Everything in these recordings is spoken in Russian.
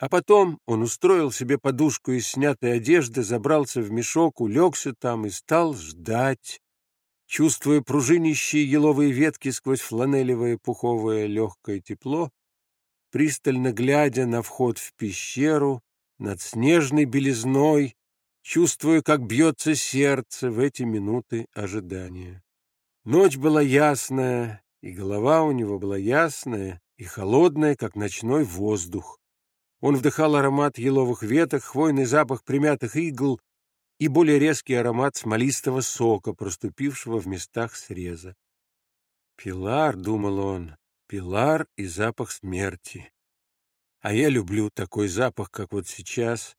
А потом он устроил себе подушку из снятой одежды, забрался в мешок, улегся там и стал ждать, чувствуя пружинищие еловые ветки сквозь фланелевое пуховое легкое тепло, пристально глядя на вход в пещеру, над снежной белизной, чувствуя, как бьется сердце в эти минуты ожидания. Ночь была ясная, и голова у него была ясная и холодная, как ночной воздух. Он вдыхал аромат еловых веток, хвойный запах примятых игл и более резкий аромат смолистого сока, проступившего в местах среза. «Пилар», — думал он, — «пилар и запах смерти». А я люблю такой запах, как вот сейчас.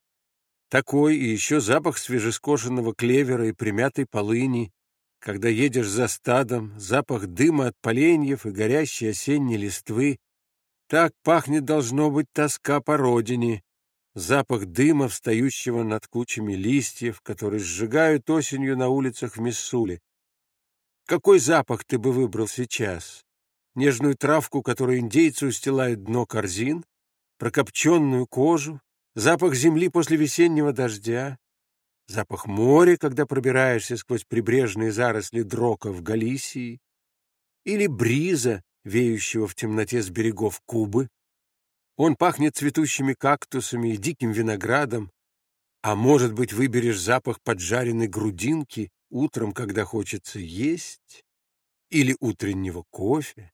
Такой и еще запах свежескошенного клевера и примятой полыни, когда едешь за стадом, запах дыма от поленьев и горящей осенней листвы. Так пахнет, должно быть, тоска по родине, запах дыма, встающего над кучами листьев, которые сжигают осенью на улицах в Миссуле. Какой запах ты бы выбрал сейчас? Нежную травку, которую индейцы устилают дно корзин? прокопченную кожу, запах земли после весеннего дождя, запах моря, когда пробираешься сквозь прибрежные заросли дрока в Галисии, или бриза, веющего в темноте с берегов Кубы. Он пахнет цветущими кактусами и диким виноградом, а может быть, выберешь запах поджаренной грудинки утром, когда хочется есть, или утреннего кофе,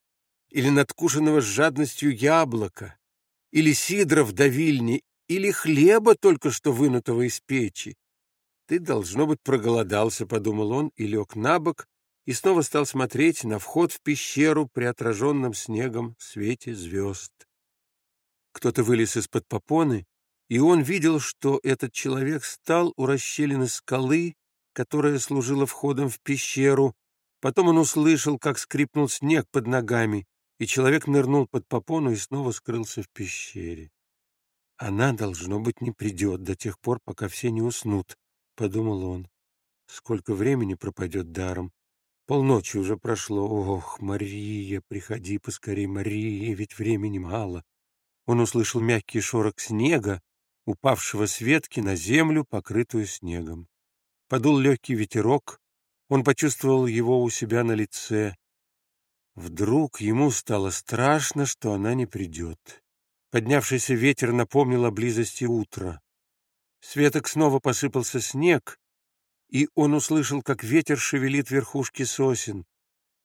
или надкушенного с жадностью яблока, или сидра в давильне, или хлеба, только что вынутого из печи. Ты, должно быть, проголодался, — подумал он, и лег на бок, и снова стал смотреть на вход в пещеру при отраженном снегом свете звезд. Кто-то вылез из-под попоны, и он видел, что этот человек стал у расщелины скалы, которая служила входом в пещеру. Потом он услышал, как скрипнул снег под ногами, и человек нырнул под попону и снова скрылся в пещере. «Она, должно быть, не придет до тех пор, пока все не уснут», — подумал он. «Сколько времени пропадет даром? Полночи уже прошло. Ох, Мария, приходи поскорей, Мария, ведь времени мало». Он услышал мягкий шорох снега, упавшего с ветки на землю, покрытую снегом. Подул легкий ветерок, он почувствовал его у себя на лице. Вдруг ему стало страшно, что она не придет. Поднявшийся ветер напомнил о близости утра. Светок снова посыпался снег, и он услышал, как ветер шевелит верхушки сосен.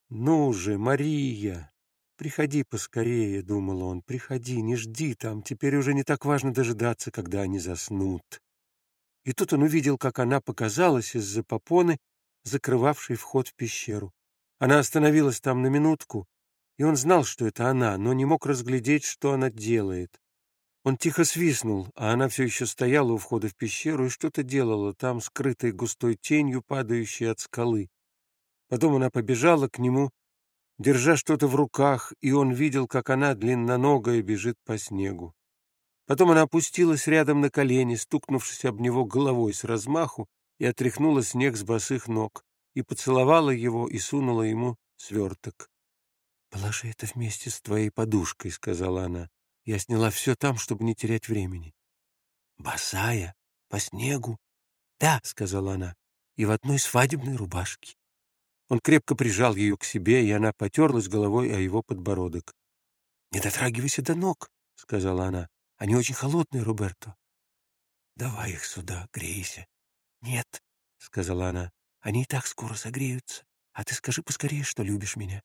«Ну же, Мария, приходи поскорее», — думал он, — «приходи, не жди там, теперь уже не так важно дожидаться, когда они заснут». И тут он увидел, как она показалась из-за попоны, закрывавшей вход в пещеру. Она остановилась там на минутку, и он знал, что это она, но не мог разглядеть, что она делает. Он тихо свистнул, а она все еще стояла у входа в пещеру и что-то делала там, скрытой густой тенью, падающей от скалы. Потом она побежала к нему, держа что-то в руках, и он видел, как она длинноногая бежит по снегу. Потом она опустилась рядом на колени, стукнувшись об него головой с размаху, и отряхнула снег с босых ног и поцеловала его и сунула ему сверток. «Положи это вместе с твоей подушкой», — сказала она. «Я сняла все там, чтобы не терять времени». «Босая? По снегу?» «Да», — сказала она, — «и в одной свадебной рубашке». Он крепко прижал ее к себе, и она потерлась головой о его подбородок. «Не дотрагивайся до ног», — сказала она. «Они очень холодные, Роберто». «Давай их сюда, грейся». «Нет», — сказала она, они и так скоро согреются. А ты скажи поскорее, что любишь меня.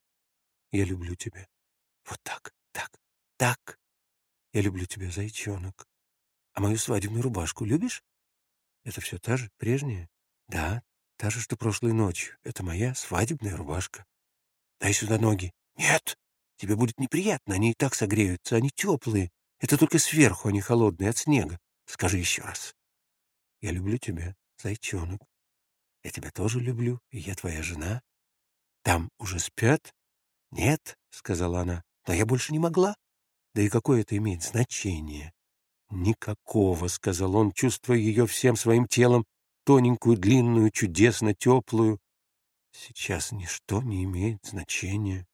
Я люблю тебя. Вот так, так, так. Я люблю тебя, зайчонок. А мою свадебную рубашку любишь? Это все та же, прежняя? Да, та же, что прошлой ночью. Это моя свадебная рубашка. Дай сюда ноги. Нет, тебе будет неприятно, они и так согреются, они теплые. Это только сверху они холодные от снега. Скажи еще раз. Я люблю тебя, зайчонок. Я тебя тоже люблю, и я твоя жена. Там уже спят? Нет, — сказала она, — но я больше не могла. Да и какое это имеет значение? Никакого, — сказал он, чувствуя ее всем своим телом, тоненькую, длинную, чудесно теплую. Сейчас ничто не имеет значения.